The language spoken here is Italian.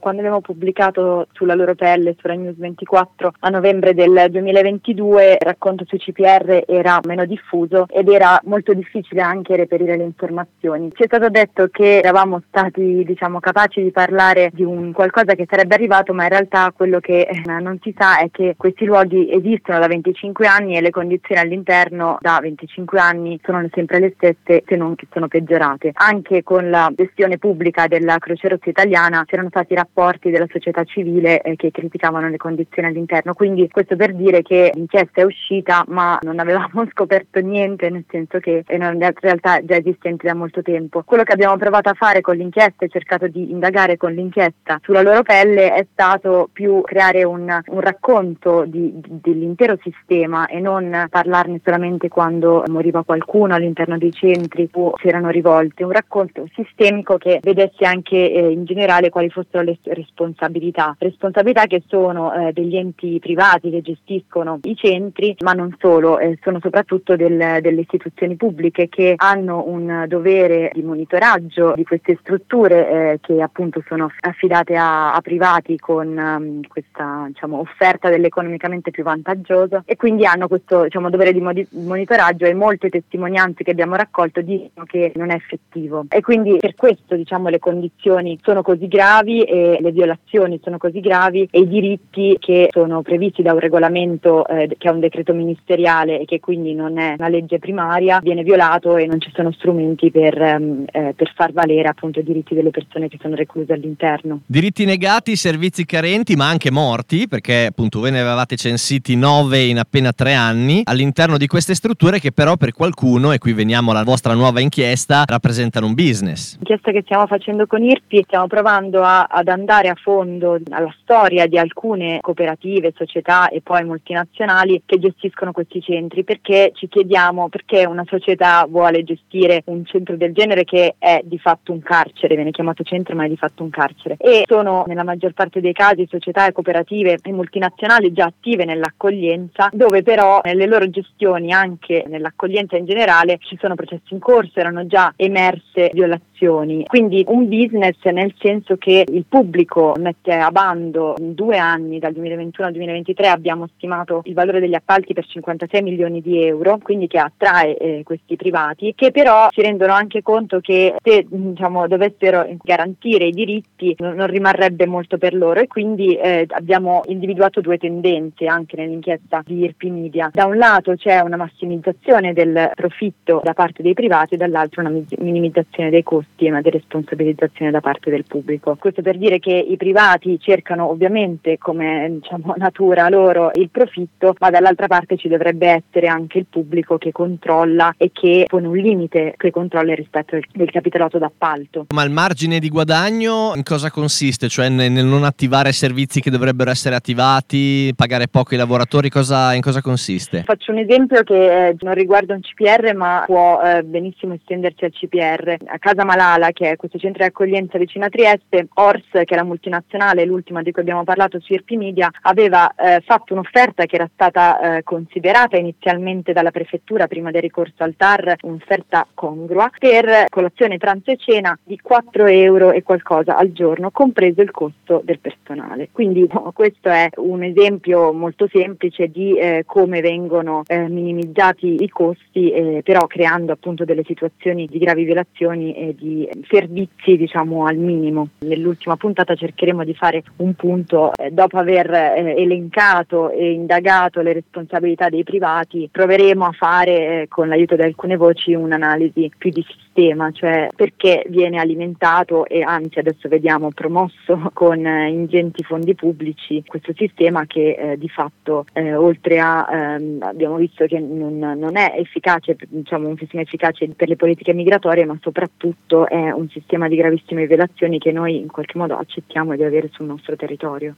Quando abbiamo pubblicato sulla loro pelle, su Rai News 24 a novembre del 2022, il racconto sui CPR era meno diffuso ed era molto difficile anche reperire le informazioni. Ci è stato detto che eravamo stati diciamo, capaci di parlare di un qualcosa che sarebbe arrivato, ma in realtà quello che eh, non si sa è che questi luoghi esistono da 25 anni e le condizioni all'interno da 25 anni sono sempre le stesse se non che sono peggiorate. Anche con la gestione pubblica della Croce Rossa italiana c'erano stati rapporti della società civile eh, che criticavano le condizioni all'interno, quindi questo per dire che l'inchiesta è uscita ma non avevamo scoperto niente, nel senso che è una realtà già esistente da molto tempo. Quello che abbiamo provato a fare con l'inchiesta e cercato di indagare con l'inchiesta sulla loro pelle è stato più creare un, un racconto di, di, dell'intero sistema e non parlarne solamente quando moriva qualcuno all'interno dei centri o c'erano rivolte, un racconto sistemico che vedesse anche eh, in generale quali fossero le responsabilità, responsabilità che sono eh, degli enti privati che gestiscono i centri, ma non solo, eh, sono soprattutto del, delle istituzioni pubbliche che hanno un dovere di monitoraggio di queste strutture eh, che appunto sono affidate a, a privati con um, questa diciamo, offerta dell'economicamente più vantaggioso e quindi hanno questo diciamo, dovere di modi- monitoraggio e molte testimonianze che abbiamo raccolto dicono che non è effettivo. E quindi per questo diciamo, le condizioni sono così gravi e le violazioni sono così gravi e i diritti che sono previsti da un regolamento eh, che è un decreto ministeriale e che quindi non è una legge primaria viene violato e non ci sono strumenti per, ehm, eh, per far valere appunto i diritti delle persone che sono recluse all'interno. Diritti negati, servizi carenti ma anche morti perché appunto voi ne avevate censiti nove in appena tre anni all'interno di queste strutture che però per qualcuno, e qui veniamo alla vostra nuova inchiesta, rappresentano un business. L'inchiesta che stiamo facendo con IRPI stiamo provando a, ad andare a fondo alla storia di alcune cooperative, società e poi multinazionali che gestiscono questi centri perché ci chiediamo perché una società vuole gestire un centro del genere che è di fatto un carcere, viene chiamato centro ma è di fatto un carcere e sono nella maggior parte dei casi società e cooperative e multinazionali già attive nell'accoglienza dove però nelle loro gestioni anche nell'accoglienza in generale ci sono processi in corso, erano già emerse violazioni. Quindi un business nel senso che il pubblico mette a bando in due anni, dal 2021 al 2023 abbiamo stimato il valore degli appalti per 56 milioni di euro, quindi che attrae eh, questi privati, che però si rendono anche conto che se diciamo, dovessero garantire i diritti non, non rimarrebbe molto per loro e quindi eh, abbiamo individuato due tendenze anche nell'inchiesta di IRPI Media. Da un lato c'è una massimizzazione del profitto da parte dei privati dall'altro una minimizzazione dei costi e una deresponsabilizzazione da parte del pubblico. Questo per dire che i privati cercano ovviamente come diciamo, natura loro il profitto, ma dall'altra parte ci dovrebbe essere anche il pubblico che controlla e che pone un limite che controlla rispetto del capitolato d'appalto. Ma il margine di guadagno in cosa consiste? Cioè nel non attivare servizi che dovrebbero essere attivati, pagare poco i lavoratori, cosa, in cosa consiste? Faccio un esempio che eh, non riguarda un CPR ma può eh, benissimo estendersi al CPR. A Casa Malala, che è questo centro di accoglienza vicino a Trieste, Ors, è la multinazionale, l'ultima di cui abbiamo parlato su IRP Media, aveva eh, fatto un'offerta che era stata eh, considerata inizialmente dalla prefettura prima del ricorso al TAR, un'offerta congrua, per colazione, pranzo e cena di 4 euro e qualcosa al giorno, compreso il costo del personale. Quindi no, questo è un esempio molto semplice di eh, come vengono eh, minimizzati i costi, eh, però creando appunto delle situazioni di gravi violazioni e di servizi diciamo al minimo. Nell'ultima puntata cercheremo di fare un punto eh, dopo aver eh, elencato e indagato le responsabilità dei privati, proveremo a fare eh, con l'aiuto di alcune voci un'analisi più di sistema, cioè perché viene alimentato e anzi adesso vediamo promosso con eh, ingenti fondi pubblici questo sistema che eh, di fatto eh, oltre a ehm, abbiamo visto che non, non è efficace, diciamo un sistema efficace per le politiche migratorie, ma soprattutto è un sistema di gravissime violazioni che noi in qualche modo accettiamo di avere sul nostro territorio.